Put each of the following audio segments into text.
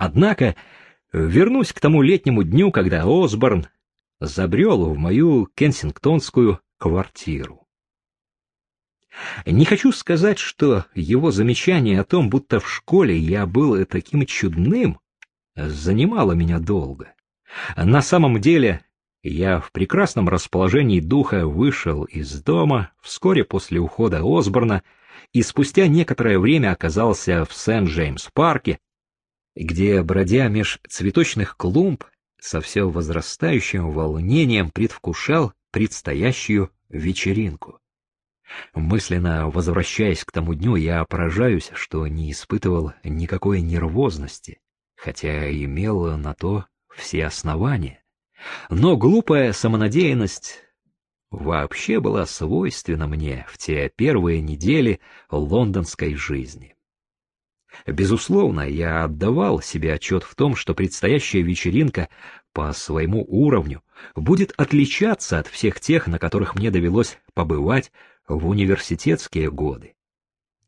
Однако вернусь к тому летнему дню, когда Осборн забрел в мою кенсингтонскую квартиру. Не хочу сказать, что его замечание о том, будто в школе я был таким чудным, занимало меня долго. На самом деле я в прекрасном расположении духа вышел из дома вскоре после ухода Осборна и спустя некоторое время оказался в Сент-Джеймс-парке, где, бродя меж цветочных клумб, со все возрастающим волнением предвкушал предстоящую вечеринку. Мысленно возвращаясь к тому дню, я поражаюсь, что не испытывал никакой нервозности, хотя имел на то все основания. Но глупая самонадеянность вообще была свойственна мне в те первые недели лондонской жизни. Безусловно, я отдавал себе отчет в том, что предстоящая вечеринка по своему уровню будет отличаться от всех тех, на которых мне довелось побывать в университетские годы.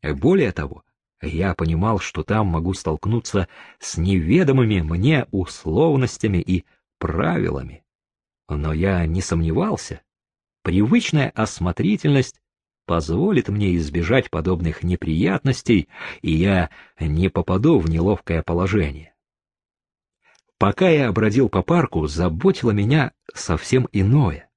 Более того, я понимал, что там могу столкнуться с неведомыми мне условностями и правилами. Но я не сомневался. Привычная осмотрительность позволит мне избежать подобных неприятностей, и я не попаду в неловкое положение. Пока я бродил по парку, заботило меня совсем иное.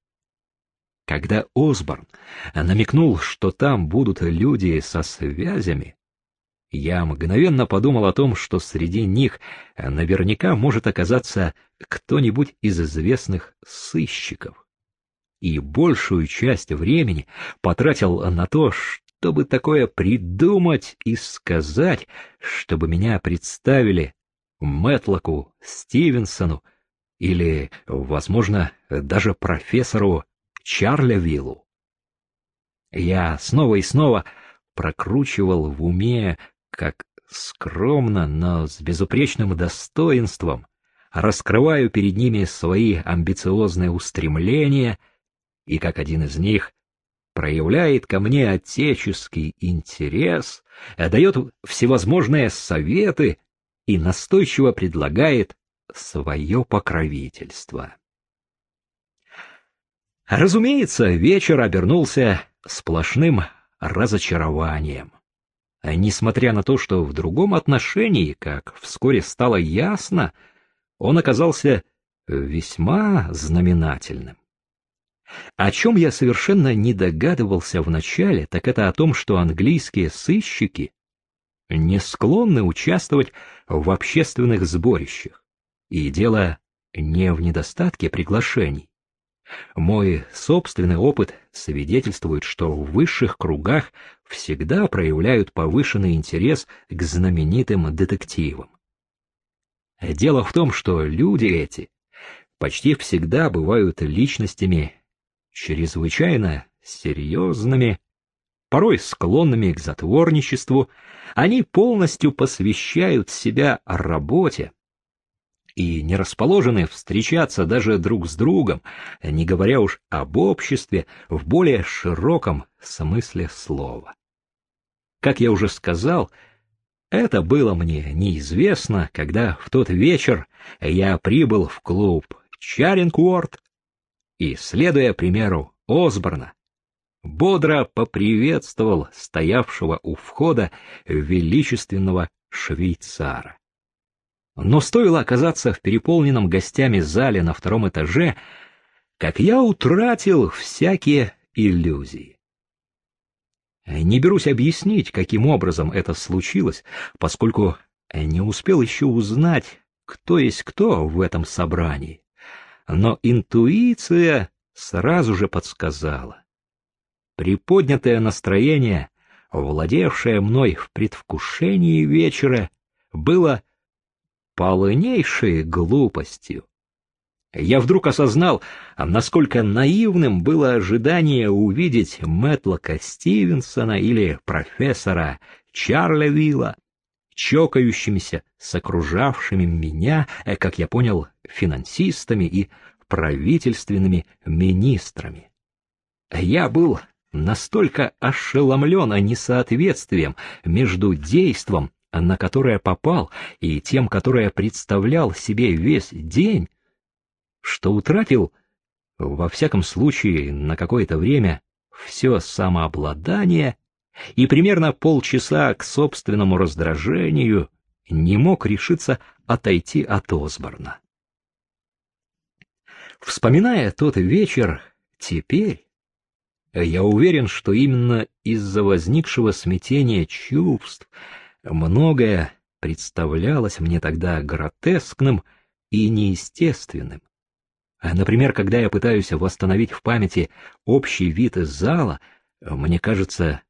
Когда Осборн намекнул, что там будут люди со связями, я мгновенно подумал о том, что среди них наверняка может оказаться кто-нибудь из известных сыщиков и большую часть времени потратил на то, чтобы такое придумать и сказать, чтобы меня представили Мэтлоку Стивенсону или, возможно, даже профессору Чарлевиллу. Я снова и снова прокручивал в уме, как скромно, но с безупречным достоинством раскрываю перед ними свои амбициозные устремления — и как один из них проявляет ко мне отеческий интерес, дает всевозможные советы и настойчиво предлагает свое покровительство. Разумеется, вечер обернулся сплошным разочарованием. Несмотря на то, что в другом отношении, как вскоре стало ясно, он оказался весьма знаменательным. О чем я совершенно не догадывался вначале, так это о том, что английские сыщики не склонны участвовать в общественных сборищах. И дело не в недостатке приглашений. Мой собственный опыт свидетельствует, что в высших кругах всегда проявляют повышенный интерес к знаменитым детективам. Дело в том, что люди эти почти всегда бывают личностями чрезвычайно серьезными, порой склонными к затворничеству, они полностью посвящают себя работе и не расположены встречаться даже друг с другом, не говоря уж об обществе в более широком смысле слова. Как я уже сказал, это было мне неизвестно, когда в тот вечер я прибыл в клуб Чарингворд и, следуя примеру Осборна, бодро поприветствовал стоявшего у входа величественного швейцара. Но стоило оказаться в переполненном гостями зале на втором этаже, как я утратил всякие иллюзии. Не берусь объяснить, каким образом это случилось, поскольку не успел еще узнать, кто есть кто в этом собрании но интуиция сразу же подсказала. Приподнятое настроение, владевшее мной в предвкушении вечера, было полнейшей глупостью. Я вдруг осознал, насколько наивным было ожидание увидеть Мэтлока Стивенсона или профессора Чарля чокающимися с окружавшими меня, э, как я понял, финансистами и правительственными министрами. Я был настолько ошеломлен несоответствием между действом на которое попал, и тем, которое представлял себе весь день, что утратил, во всяком случае, на какое-то время все самообладание и примерно полчаса к собственному раздражению не мог решиться отойти от Осборна. Вспоминая тот вечер, теперь я уверен, что именно из-за возникшего смятения чувств многое представлялось мне тогда гротескным и неестественным. Например, когда я пытаюсь восстановить в памяти общий вид зала, мне кажется,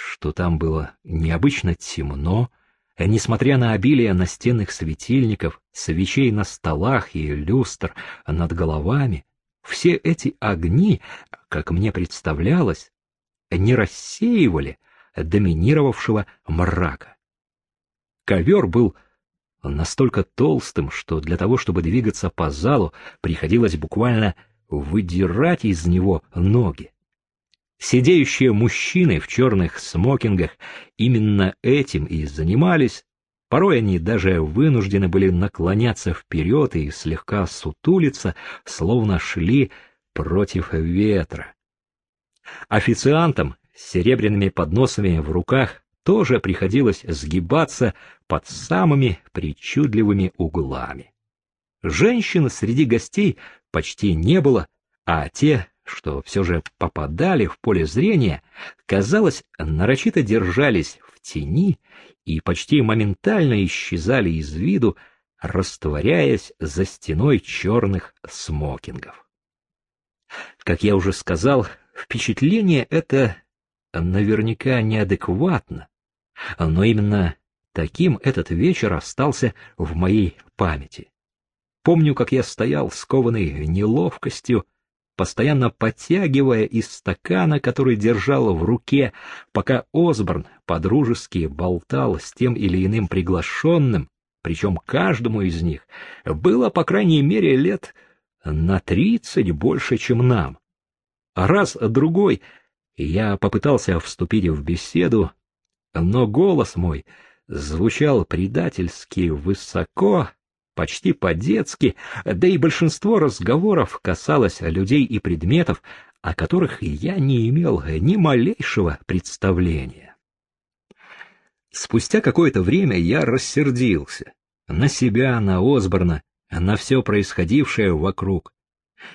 что там было необычно темно, несмотря на обилие настенных светильников, свечей на столах и люстр над головами, все эти огни, как мне представлялось, не рассеивали доминировавшего мрака. Ковер был настолько толстым, что для того, чтобы двигаться по залу, приходилось буквально выдирать из него ноги. Сидеющие мужчины в черных смокингах именно этим и занимались. Порой они даже вынуждены были наклоняться вперед и слегка сутулиться, словно шли против ветра. Официантам с серебряными подносами в руках тоже приходилось сгибаться под самыми причудливыми углами. Женщин среди гостей почти не было, а те что все же попадали в поле зрения, казалось, нарочито держались в тени и почти моментально исчезали из виду, растворяясь за стеной черных смокингов. Как я уже сказал, впечатление это наверняка неадекватно, но именно таким этот вечер остался в моей памяти. Помню, как я стоял скованный неловкостью, постоянно подтягивая из стакана, который держал в руке, пока Осборн подружески болтал с тем или иным приглашенным, причем каждому из них было, по крайней мере, лет на тридцать больше, чем нам. А раз-другой я попытался вступить в беседу, но голос мой звучал предательски высоко, почти по-детски, да и большинство разговоров касалось людей и предметов, о которых я не имел ни малейшего представления. Спустя какое-то время я рассердился на себя, на Осборна, на все происходившее вокруг.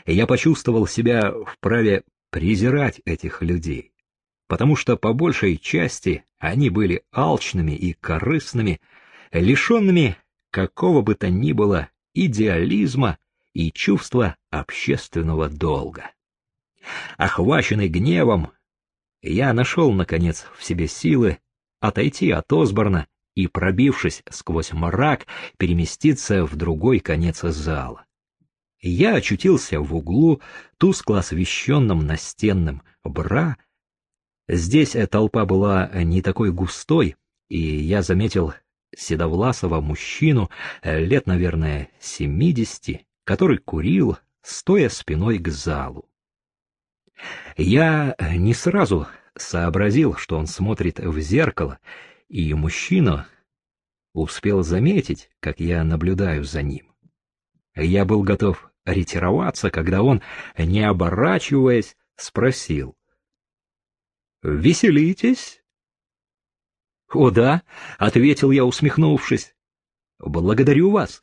Я почувствовал себя вправе презирать этих людей, потому что по большей части они были алчными и корыстными, лишенными какого бы то ни было идеализма и чувства общественного долга. Охваченный гневом, я нашел, наконец, в себе силы отойти от Осборна и, пробившись сквозь мрак, переместиться в другой конец зала. Я очутился в углу, тускло освещенном настенным бра. Здесь толпа была не такой густой, и я заметил седовласого мужчину, э, лет, наверное, семидесяти, который курил, стоя спиной к залу. Я не сразу сообразил, что он смотрит в зеркало, и мужчина успел заметить, как я наблюдаю за ним. Я был готов ретироваться, когда он, не оборачиваясь, спросил. «Веселитесь?» «О да», — ответил я, усмехнувшись. «Благодарю вас.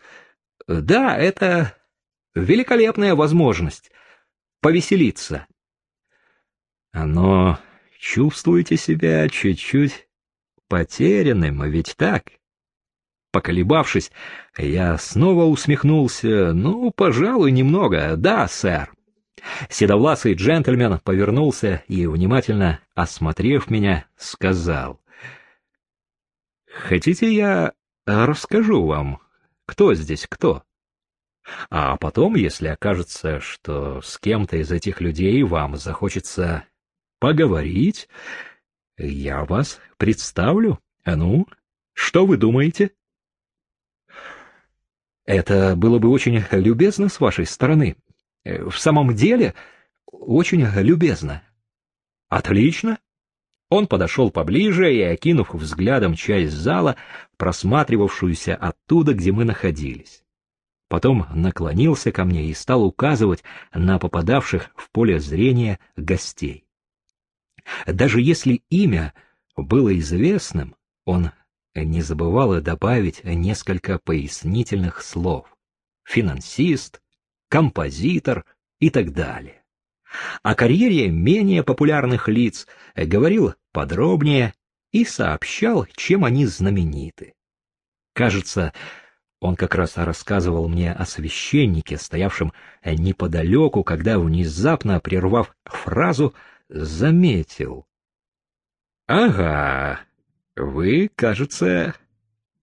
Да, это великолепная возможность повеселиться. Но чувствуете себя чуть-чуть потерянным, ведь так?» Поколебавшись, я снова усмехнулся. «Ну, пожалуй, немного. Да, сэр». Седовласый джентльмен повернулся и, внимательно осмотрев меня, сказал. Хотите, я расскажу вам, кто здесь кто? А потом, если окажется, что с кем-то из этих людей вам захочется поговорить, я вас представлю. А ну, что вы думаете? Это было бы очень любезно с вашей стороны. В самом деле, очень любезно. Отлично. Он подошел поближе и, окинув взглядом часть зала, просматривавшуюся оттуда, где мы находились. Потом наклонился ко мне и стал указывать на попадавших в поле зрения гостей. Даже если имя было известным, он не забывал добавить несколько пояснительных слов. Финансист, композитор и так далее. О карьере менее популярных лиц говорил подробнее и сообщал, чем они знамениты. Кажется, он как раз рассказывал мне о священнике, стоявшем неподалеку, когда, внезапно прервав фразу, заметил. — Ага, вы, кажется,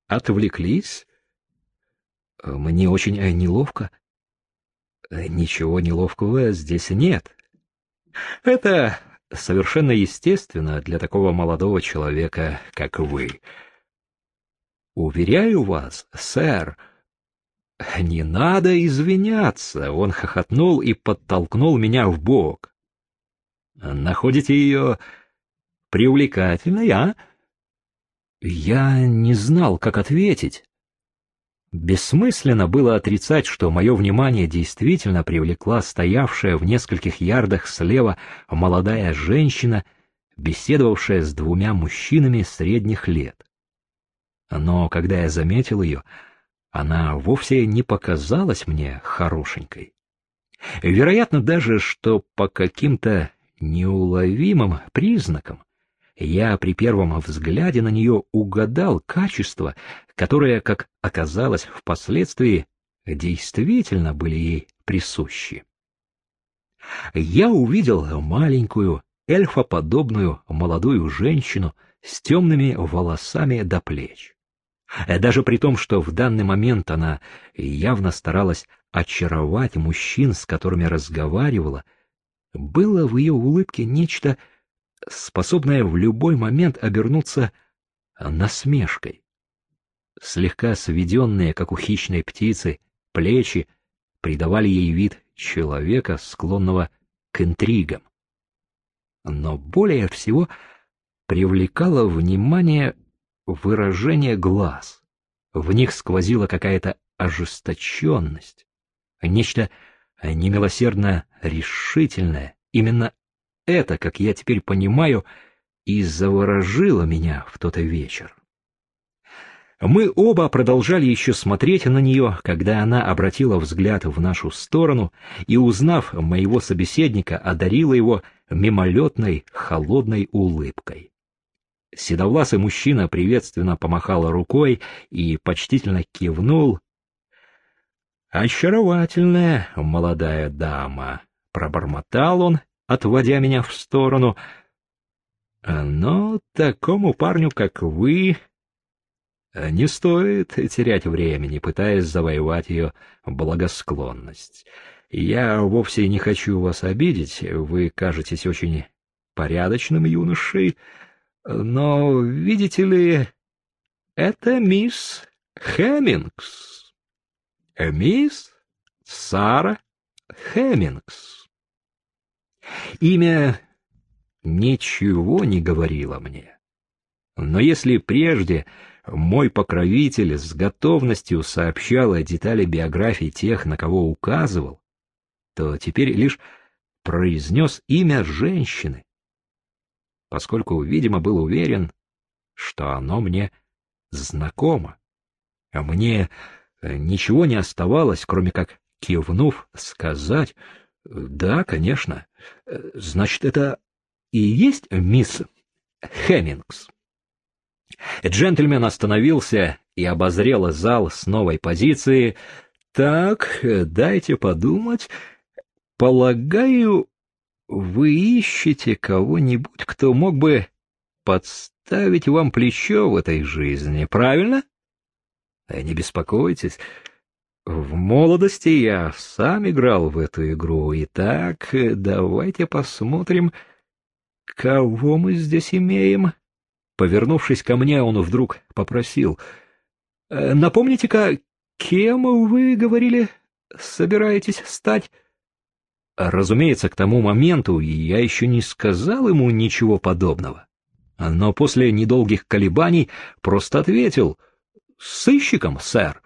отвлеклись. Мне очень неловко. Ничего неловкого здесь нет. Это совершенно естественно для такого молодого человека, как вы. Уверяю вас, сэр, не надо извиняться. Он хохотнул и подтолкнул меня в бок. Находите ее привлекательной, а? Я не знал, как ответить. Бессмысленно было отрицать, что мое внимание действительно привлекла стоявшая в нескольких ярдах слева молодая женщина, беседовавшая с двумя мужчинами средних лет. Но когда я заметил ее, она вовсе не показалась мне хорошенькой. Вероятно даже, что по каким-то неуловимым признакам я при первом взгляде на нее угадал качества, которые, как оказалось впоследствии, действительно были ей присущи. Я увидел маленькую, эльфоподобную молодую женщину с темными волосами до плеч. Даже при том, что в данный момент она явно старалась очаровать мужчин, с которыми разговаривала, было в ее улыбке нечто способная в любой момент обернуться насмешкой. Слегка сведенные, как у хищной птицы, плечи придавали ей вид человека, склонного к интригам. Но более всего привлекало внимание выражение глаз. В них сквозила какая-то ожесточенность, нечто немилосердно решительное. Именно это, как я теперь понимаю, и заворожило меня в тот вечер. Мы оба продолжали еще смотреть на нее, когда она обратила взгляд в нашу сторону и, узнав моего собеседника, одарила его мимолетной холодной улыбкой. Седовласый мужчина приветственно помахал рукой и почтительно кивнул. «Очаровательная молодая дама», — пробормотал он отводя меня в сторону. Но такому парню, как вы, не стоит терять времени, пытаясь завоевать ее благосклонность. Я вовсе не хочу вас обидеть, вы кажетесь очень порядочным юношей, но, видите ли, это мисс Хэммингс. Мисс Сара Хэммингс. Имя ничего не говорило мне. Но если прежде мой покровитель с готовностью сообщал о детали биографии тех, на кого указывал, то теперь лишь произнес имя женщины, поскольку, видимо, был уверен, что оно мне знакомо. А мне ничего не оставалось, кроме как, кивнув, сказать да, конечно. Значит, это и есть мисс Хеммингс. Джентльмен остановился и обозрел зал с новой позиции. Так, дайте подумать. Полагаю, вы ищете кого-нибудь, кто мог бы подставить вам плечо в этой жизни, правильно? Не беспокойтесь, в молодости я сам играл в эту игру. Итак, давайте посмотрим, кого мы здесь имеем. Повернувшись ко мне, он вдруг попросил. «Э, «Напомните-ка, кем вы, говорили, собираетесь стать?» Разумеется, к тому моменту я еще не сказал ему ничего подобного. но после недолгих колебаний просто ответил «Сыщиком, сэр».